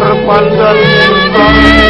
berpandang bintang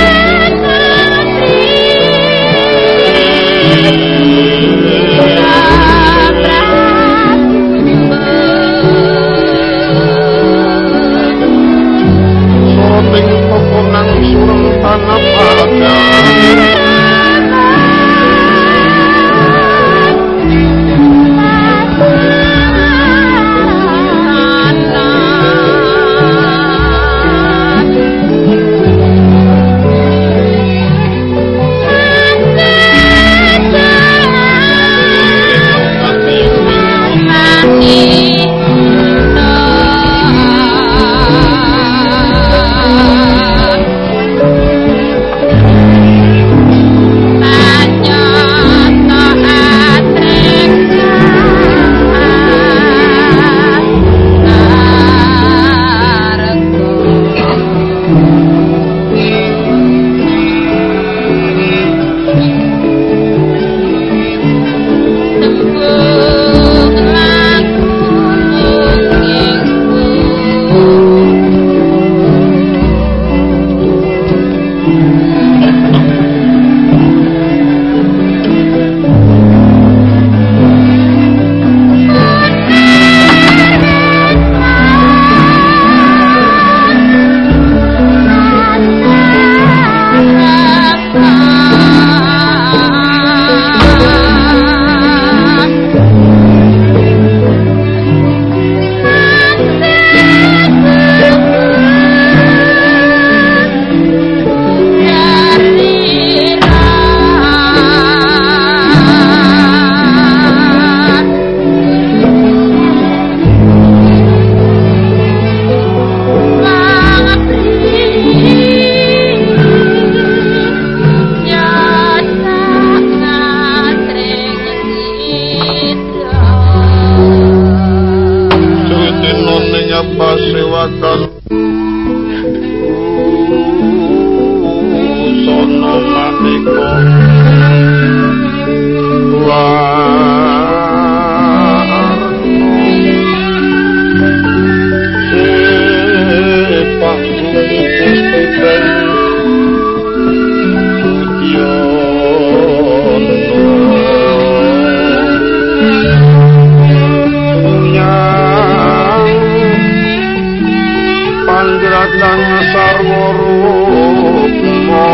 kang sarwa rupa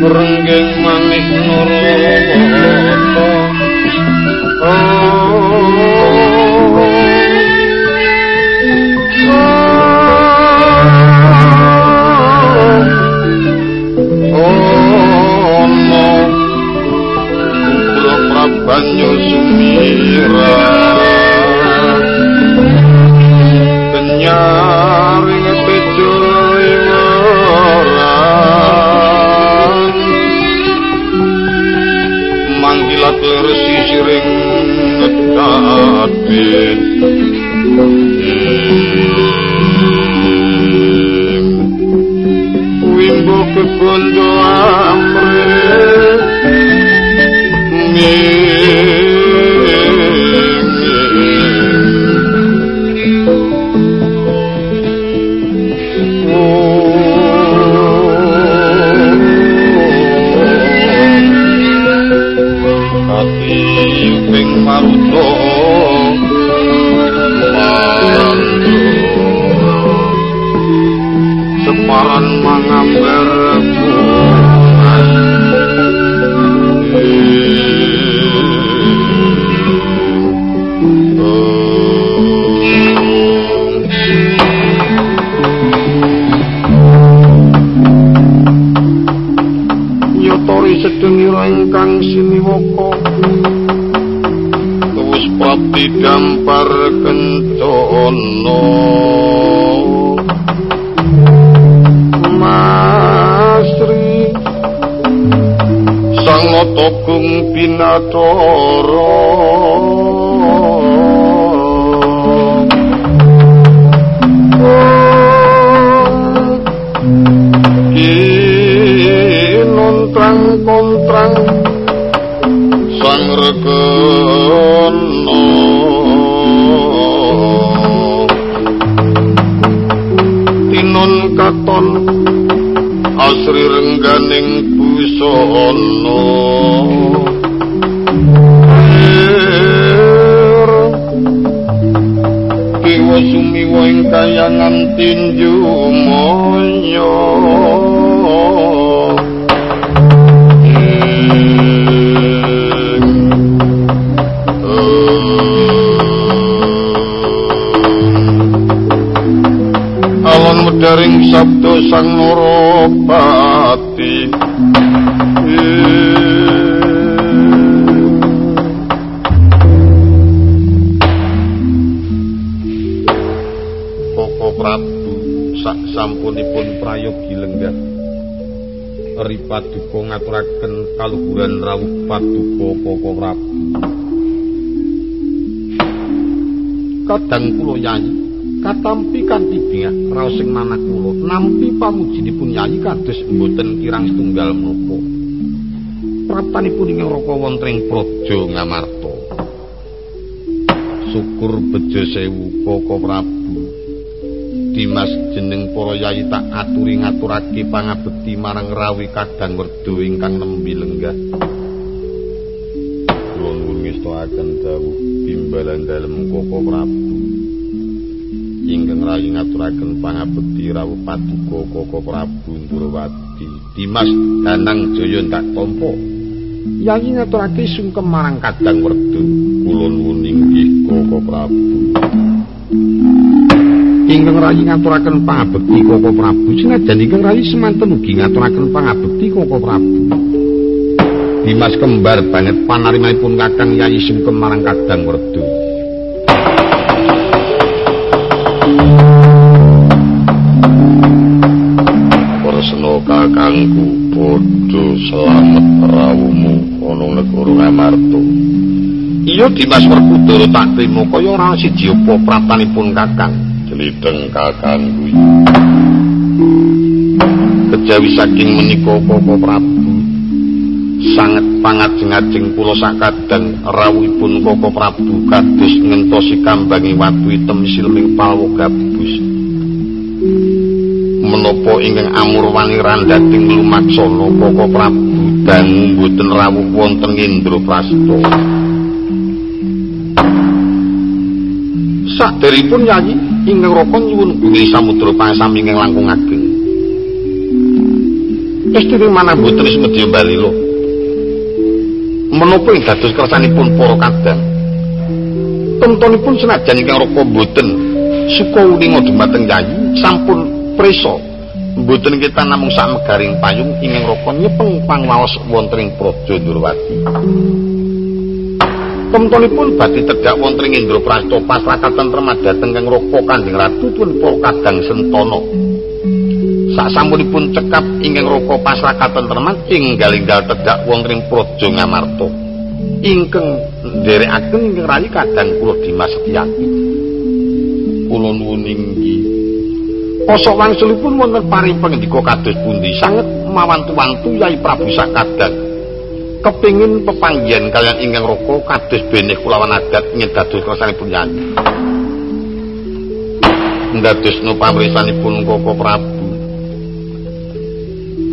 merenggeng manik nuru tersisiring ngedapin wimbo kebondoan tokung pinatoro kinontrang kontrang sang rekeno tinon katon asri rengganing busana Kiwa sumiwa ing kayangan tinju moyo. Alon medaring sabdo sang sak sampunipun prayogi lenggah. Ripaduka ngaturaken kaluhuran rawuh paduka Koko Prabu. Kadang kula yayi katampi kanthi bingah raos sing manah kula. Nampi pamujinipun yayi kados mboten kirang setunggal menapa prapanipun ing raka wonten ing praja ngamarta. Syukur bejo sewu koko prabu. Dimas jeneng para yayi tak aturi ngaturake pangabekti marang rawi kadang werdo ingkang nembi lenggah. Kula nuwun ngestakaken dawuh timbalan dalem koko prabu. Ingkang rayi ngaturaken pangabekti rawuh paduka Koko Prabu Ndrawati Dimas Danang Jaya tak tampa Yayi ngaturake sungkem marang Kadang Werda kula nuwun inggih Koko Prabu. Ingkang rayi ngaturaken pangabekti Koko Prabu senajan ingkang rayi semanten ugi ngaturaken pangabekti Koko Prabu. Dimas kembar banget panarimanipun Kakang Yayi sungkem marang Kadang Warsena kakangku padha selamet rawuhmu ana negara Ngamarta. Iya Dimas Werkudara tak trimo kaya ora siji apa pratanipun kakang. Jelideng kakangku. Kejawi saking menika Koko Prabu sanget pangajeng-ajeng kula sakadang rawuhipun Koko Prabu kados ngentosi kambangi watu item silming pawa gabus. Menapa ingkang amurwani randhating lumaksana Koko Prabu dangu mboten rawuh wonten Indraprasta. Saderipun nyanyi ingkang raka nyuwun bumi samudra pasami ingkang langkung ageng. Estri manah mboten semedya bali lho. Menapa ing dados kersanipun para kadang? Tentunipun senajan ingkang raka mboten suka uninga dumateng nyanyi sampun prisa mboten kita namung sak megaring payung ingkang raka nyepeng pangwaos wonten ing Praja Ndrawati. Temtunipun badhe tedhak wonten ing Indraprasta pasrakaten remah dhateng kang raka Kanjeng Ratu pun kadang Sentana. Sasampunipun cekap ingkang raka pasrakaten remah inggal-inggal tedhak wonten ing Praja Ngamarta. Ingkang nderekaken ingkang rayi kadang kula Dimas Setyaki. Kula nuwun inggih Posok wangsulipun wonten paring pangendika kados pundi sanget mawantu-wantu Yai Prabu Sakadang. Kepingin pepanggihan kalian ingkang raka kados benih kulawan adat ngedados kersanipun nyanyi. Ndadosno pamrisanipun Koko Prabu.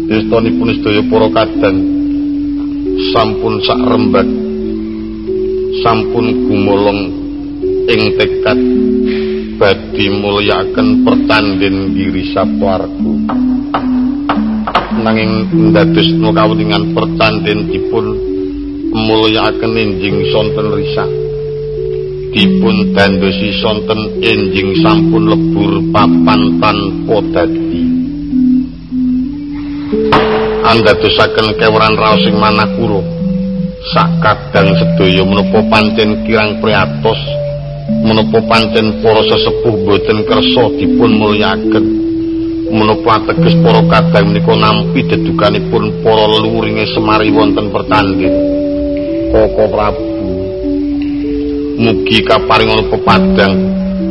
Istonipun sedaya para kadang sampun sak rembag sampun gumolong ing tekad badhe mulyaken pertandhen giri sapwarga nanging ndadosna kawuningan pertandhen dipun mulyaken enjing sonten risak dipun dandosi sonten enjing sampun lebur papan tanpa dadi. Andadosaken keweran raos sing manakura sakadang sedaya menapa pancen kirang priatos menapa pancen para sesepuh boten kersa dipun mulyaken. Menapa ateges para kadang menika nampi dedukanipun para luringe semari wonten pertanding. Koko Prabu mugi kaparingan pepadang.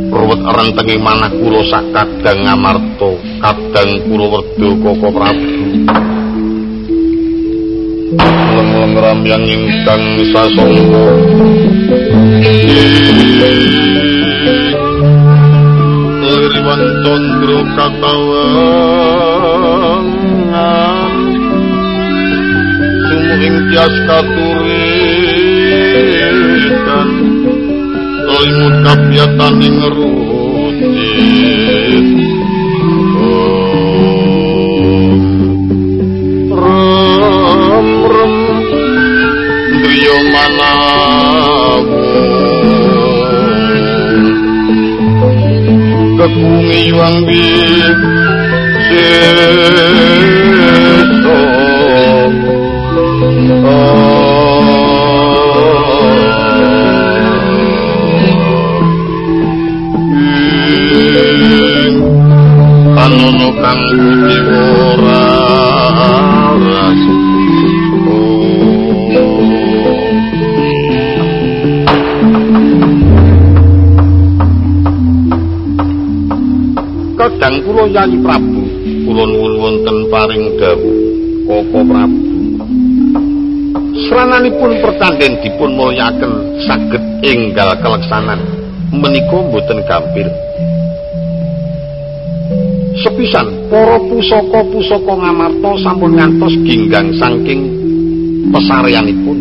Ruwet rentengi manah kula sak kadang ngamarta kadang kula werda Koko Prabu Leng-leng ramyang ingkang sasongko Leriwan tondro katawangan Sumuhing tias katuritan. Toimun kapiatan ingeruh kekungi wang Anono Kadang kula Yayi Prabu. Kula nuwun wonten paring dawuh Koko Prabu. Srananipun pertandhen dipun mulyaken saged enggal kaleksanan menika mboten gampil. Sepisan para pusaka-pusaka ngamarta sampun ngantos ginggang saking pesaryanipun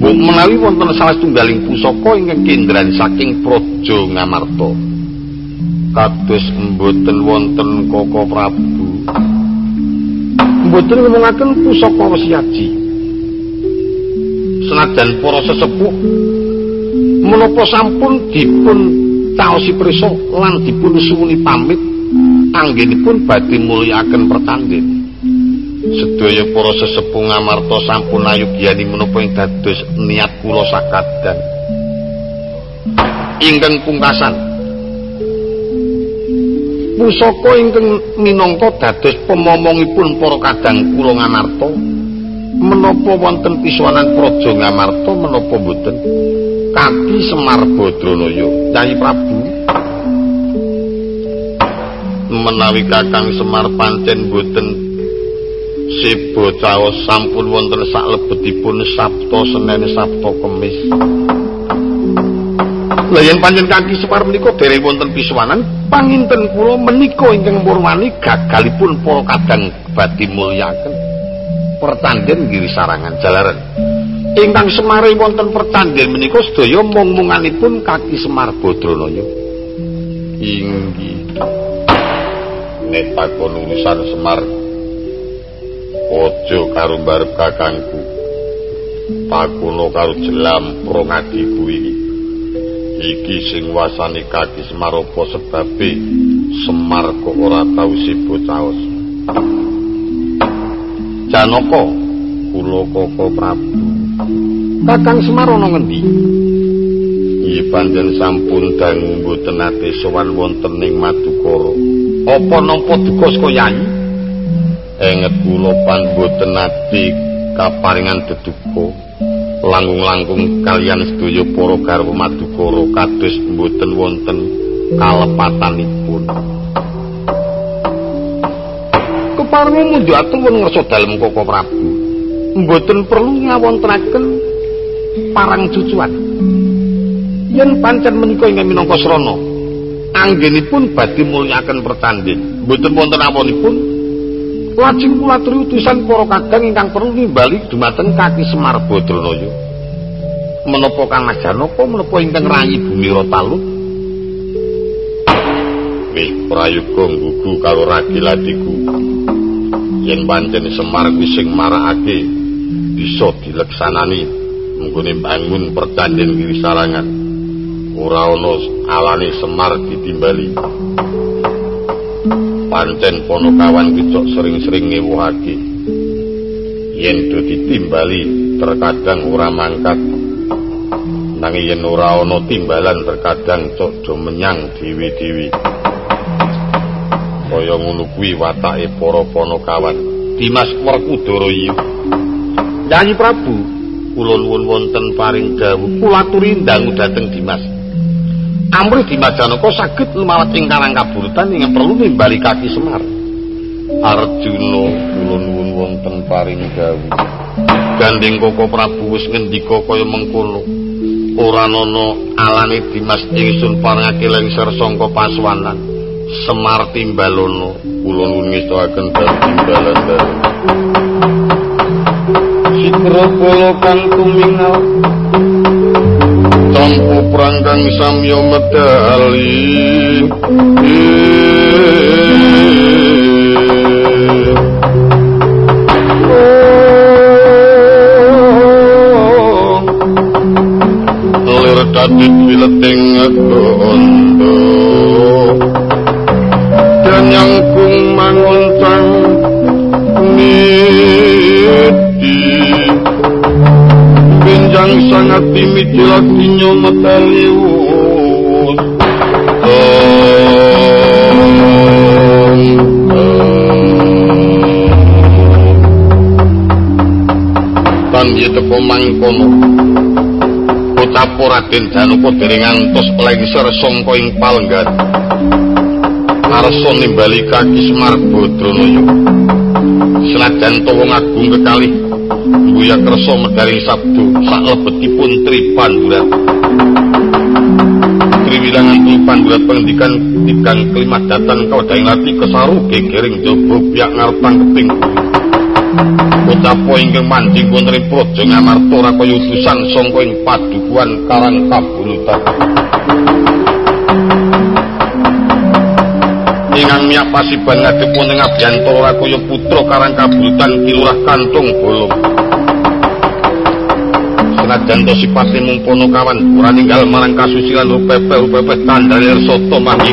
Mbok menawi wonten salah setunggaling pusaka ingkang kendran saking Praja Ngamarta kados mboten wonten Koko Prabu. Mboten ngomongaken pusaka wesiaji. Senajan para sesepuh menapa sampun dipun taosi prisa lan dipun suwuni pamit anggenipun badhe mulyakaken pertandhin. Sedaya para sesepuh ngamarta sampun ayugyani menapa ing dados niat kula sakadan. Ingkang pungkasan pusaka ingkang minangka dados pemomongipun para kadang kula ngamarta menapa wonten pisuwanan praja ngamarta menapa boten kaki Semar Badranaya Nyai Prabu. Menawi Kakang Semar pancen boten sibo caos sampun wonten sak lebetipun Sabtu Senin Sabtu Kemis Lah yen pancen kaki Semar menika dereng wonten pisuwanan, panginten kula menika ingkang murwani gagalipun para kadang badhe mulyaken pertandhen ngiri sarangan jalaran. Ingkang Semar wonten pertandhen menika sedaya mung-munganipun kaki Semar Badranaya. Inggih. Nek takon urusan Semar Ojo karo mbarep kakangku. Pakuno karo jelam prongadiku iki. Iki sing wasani kaki Semar apa sebabe Semar kok ora tau sibo caos Janaka kula koko Prabu. Kakang Semar ana ngendi? Iki panjen sampun dangu mboten ate sowan wonten ing Madukara. Apa nampa duka saka Yayi? Enget kula pan mboten ate kaparingan deduka langgung-langgung kalian sedaya para garwa madukara kados mboten wonten kalepatanipun. Keparmu mundhu atuwun ngersa dalem Koko Prabu. Mboten perlu ngawontenaken parang cucuan. Yen pancen menika ingkang minangka srana, anggenipun badhe mulyaken pertandhin. Mboten wonten awonipun Lajeng kula utusan para kadang ingkang perlu nimbali dumateng kaki Semar Badranaya. Menapa Kang Janaka menapa ingkang rayi bumi Rotalut? Wih, prayoga nggugu karo ragiladiku. Yen pancen Semar kuwi sing marakake bisa dileksanani menggone bangun pertandingan kiri sarangan. Ora ana alane Semar ditimbali. pancen ponokawan kicok sering-sering ngewuhake yen do ditimbali terkadang ora mangkat nanging yen ora ana timbalan terkadang cok do menyang dewi-dewi kaya ngono kuwi watake para ponokawan Dimas Werkudara iki Nyanyi Prabu kula nuwun wonten paring dawuh kula aturi ndang dhateng Dimas Amrih di Majanaka saged lumawat ing karang kaburutan ing perlu nimbali kaki Semar. Arjuna kula nuwun wonten paring dawuh. Gandeng Koko Prabu wis ngendika kaya mengkono. Ora ana alane Dimas ingsun parengake lengser sangka paswanan. Semar timbalono kula nuwun ngestoaken timbalan dalu. Cikrapala kang tumingal Tampu prangkang samya medali wileting gondo Dan nyangkung manguntang Pinjang sangat timiti lagi nyometeliwut Tan teko mangkono Ucapo Raden Danuka dereng ngantos lengser sangka ing palenggan Arsa nimbali kaki Semar Badranaya Senajan wong agung kekalih Buya kersa medari sabdo sak lebetipun Tripandurat. Triwilangan Tripandurat pengendikan tigang kelima datan kawadahing lati kesaru gegering jaba biak ngartang keping Utapo ingkang manjing wonten praja Ngamarta ora kaya utusan sangka ing padukuhan Karang Kaburutan. Ingang miyak pasiban ngadepun ing Abyantara ora kaya putra Karang Kaburutan kilurah kantung bolong. Senajan to sipate mumpono kawan ora ninggal marang kasusilan rupepe-rupepe tandane soto manggi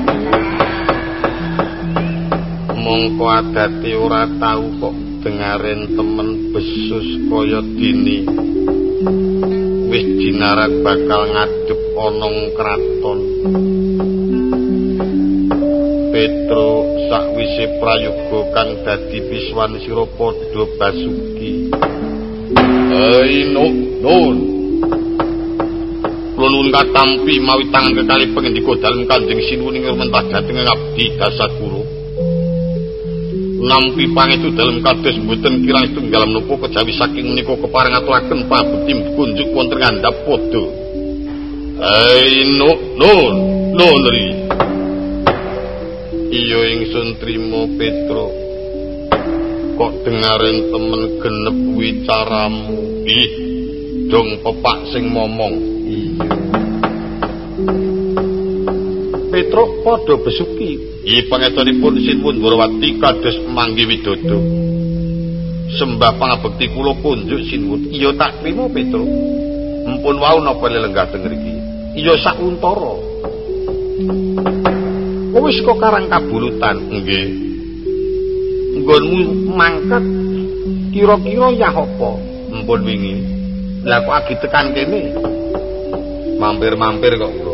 mongko adati ora tau kok dengaren temen besus kaya dini. Wis jinarak bakal ngadep onong kraton. Petro sakwise prayoga kang dadi piswan sira padha basuki. Hai nun nun. Kulun katampi mawi tangan kekali pengendika dalem Kanjeng Sinuwun ing mentah dhateng abdi dasakulo nampi pangestu dalam kados mboten kirang setunggal menapa kejawi saking menika kepareng aturaken pabekti kunjuk wonten ngandhap padha. Hai no no no nri. Iya ingsun trima Petro. Kok dengaren temen genep wicaramu. Ih, dong pepak sing momong. Iya. Petro padha besuki I pangetanipun Sinpun Borawati kados manggi widodo. Sembah pangabekti kula kunjuk Sinpun. Iya tak trima Petro. Empun wau napa lenggah teng mriki. Iya sak untara. Wis kok karang kabulutan nggih. Nggonmu mangkat kira-kira ya apa? Empun wingi. Lah kok agi tekan kene. Mampir-mampir kok kula.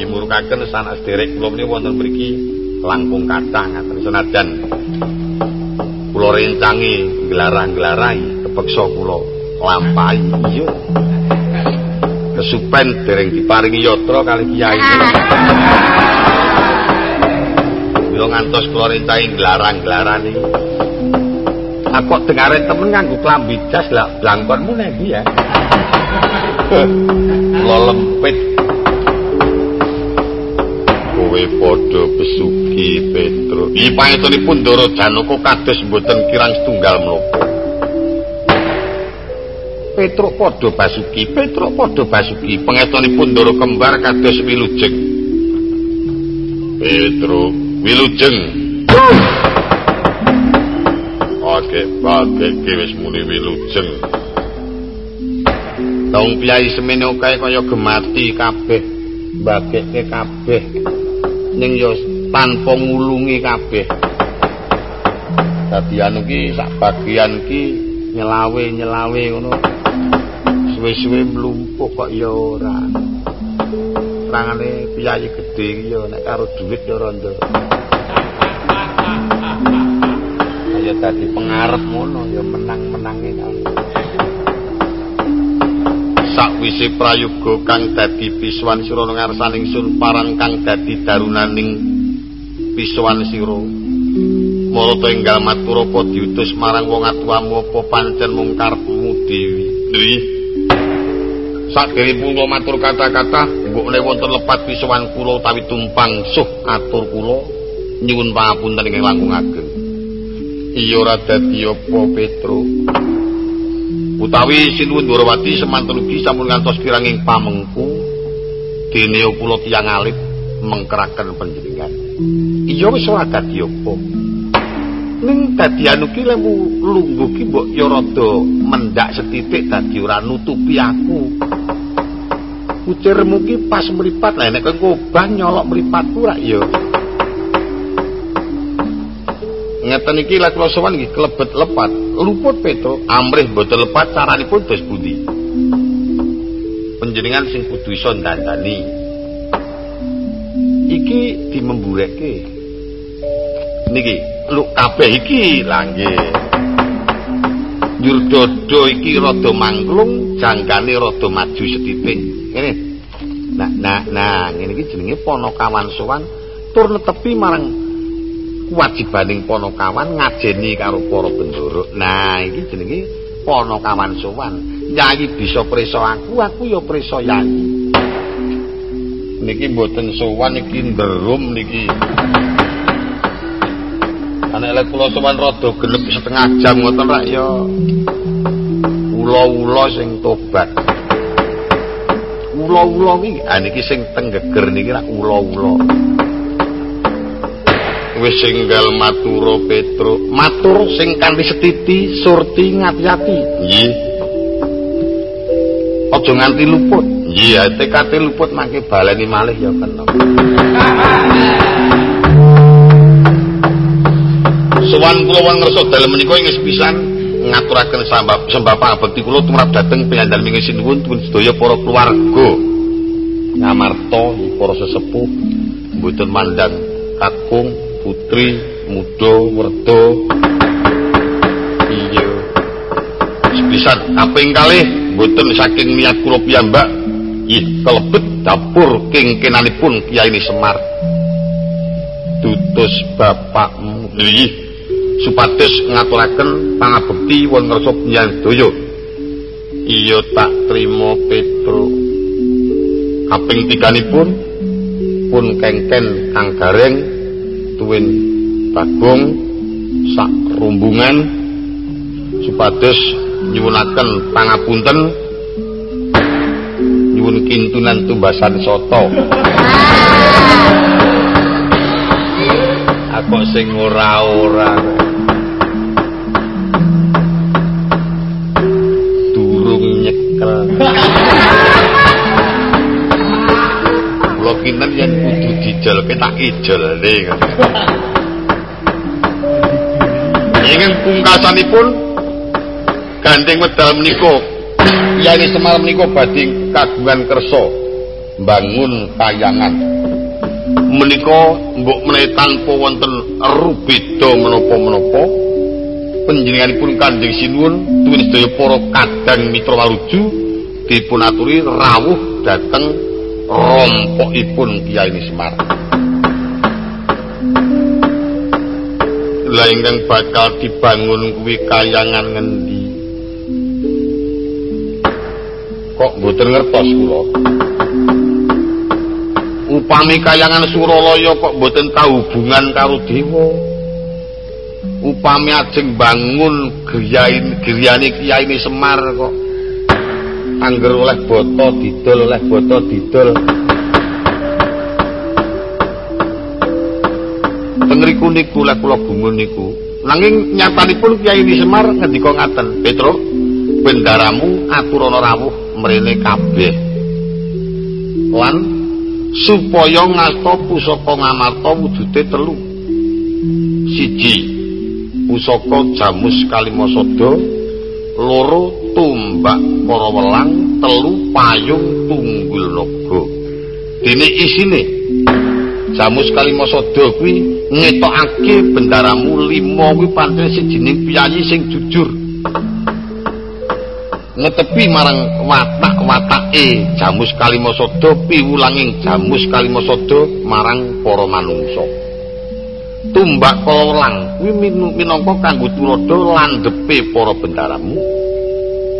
Nyimurkaken sanak sederek kula menika wonten mriki langkung kathah ngaten. Senajan kula rencangi nglarang-nglarai kepeksa kula lampahi. Iya. Kesupen dereng diparingi yatra kali kiai. Kula ngantos kula rencangi nglarang-nglarani. Aku dengare temen nganggo klambi jas lah blangkonmu nek ya kula kowe padha besuki Petro. Iki pangetunipun Ndara Janaka kados mboten kirang setunggal menapa. Petro padha basuki, Petro padha basuki, pangetunipun Ndara kembar kados wilujeng. Petro wilujeng. Oke, oke, wis muni wilujeng. Taung piyai semene kae kaya gemati kabeh. Bagekke kabeh. Ning yo tanpa ngulungi kabeh. Dadi anu ki sak bagian ki nyelawe-nyelawe ngono. Suwe-suwe mlumpuk kok ya ora. Rangane piyayi gedhe iki yo nek karo dhuwit yo rondo. Ya dadi pengarep ngono ya menang-menange kali. Sakwise prayoga kang dadi piswan sira ngarsaning sun parang kang dadi darunaning piswan sira. Marata enggal matur apa diutus marang wong atuwamu apa pancen mung karepmu dewi. Dewi. Sakdene kula matur kata-kata mbok nek wonten lepat piswan kula utawi tumpang suh atur kula nyuwun pangapunten ing langkung ageng. Iya ora dadi apa petro utawi sinuwun Durawati semanten ugi sampun ngantos kiranging pamengku dene kula tiyang alit mengkeraken panjenengan. Iya wis ora dadi apa ning dadi anu ki lemu lungguh ki mbok ya rada mendak setitik dadi ora nutupi aku. Ucirmu ki pas mripat lah nek kowe nyolok mripatku rak ya ngeten iki lek sowan nggih klebet lepat. Luput peto amrih mboten lepat caranipun dos pundi? Panjenengan sing kudu iso ndandani. Iki dimembureke niki lu kabeh iki lah nggih. Yurdodo iki rada mangklung jangkane rada maju setitik ngene. Nah nah nah ngene iki jenenge ponokawan sowan tur netepi marang kewajibaning ponokawan ngajeni karo para bendoro. Nah, iki jenenge ponokawan sowan. Yayi bisa preso aku, aku ya preso yayi. Niki mboten sowan iki nderum niki. Anak lek kula sowan rada genep setengah jam ngoten rak ya. Ula-ula sing tobat. Ula-ula iki, ah niki sing tenggeger niki rak ula-ula. Wis singgal matura Petro matur sing kanthi setiti surti ngati-ati. Nggih. Aja nganti luput. Iya TKT luput mangke baleni malih ya kena Sowan kula wong ngersa dalem menika ing sepisan ngaturaken sembah sembah pangabekti kula tumrap dhateng piyandhan minggu sinuwun tuwin sedaya para keluarga. Ngamarta para sesepuh mboten mandang kakung putri muda werda. Iya. Sepisan kaping kalih mboten saking niat kula piyambak ih kelebet dapur kengkenanipun Kiai Semar. Tutus bapakmu. Ih supados ngaturaken pangabekti wonten ngarsa panjenengan iya tak trima Petro kaping tiganipun pun kengken kang gareng tuwin bagong sak rumbungan supados nyuwunaken pangapunten. Nyuwun kintunan tumbasan soto aku sing ora-ora kudu dijolke tak ijolne. Ingin pungkasanipun gandeng wedal menika Yai Semar menika badhe kagungan kersa bangun kayangan. Menika mbok menawi tanpa wonten rubeda menapa-menapa panjenenganipun Kanjeng Sinuwun tuwin sedaya para kadang mitra waluju dipun aturi rawuh dhateng rompokipun Kiai Semar. Lah ingkang bakal dibangun kuwi kayangan ngendi? Kok mboten ngertos kula? Upami kayangan Suralaya kok mboten tahu hubungan karo dewa? Upami ajeng bangun griyane Kiai Semar kok angger oleh boto didol oleh boto didol Tengriku niku lek kula gumun niku. Nanging nyatanipun Kyai Semar ngendika ngaten Petro bendaramu aturana rawuh mrene kabeh. Lan supaya ngasta pusaka ngamarta wujude telu. Siji pusaka jamus kalimasada loro tumbak para welang telu payung tunggul naga. Dene isine jamus kalimasada kuwi ngetokake bendaramu lima kuwi pancen sijining piyayi sing jujur. Ngetepi marang watak-watake jamus kalimasada piwulanging jamus kalimasada marang para manungsa. Tumbak kolang kuwi minangka kanggo tulodo landhepe para bendaramu.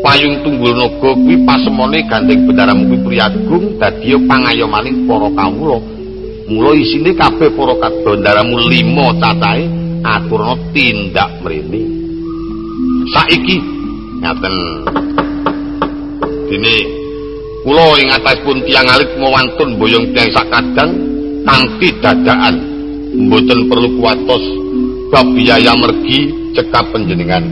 Payung tunggul naga kuwi pasemone gandeng bendaramu kuwi priyagung dadi pangayomaning para kawula mula isine kabeh para bendaramu lima cacahe aturna tindak mrene. Saiki ngaten. Dene kula ing atasipun tiyang alit mawantun boyong tiyang sakadang kanthi dadakan. Mboten perlu kuatos bab biaya mergi cekap panjenengan